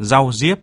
rau diếp.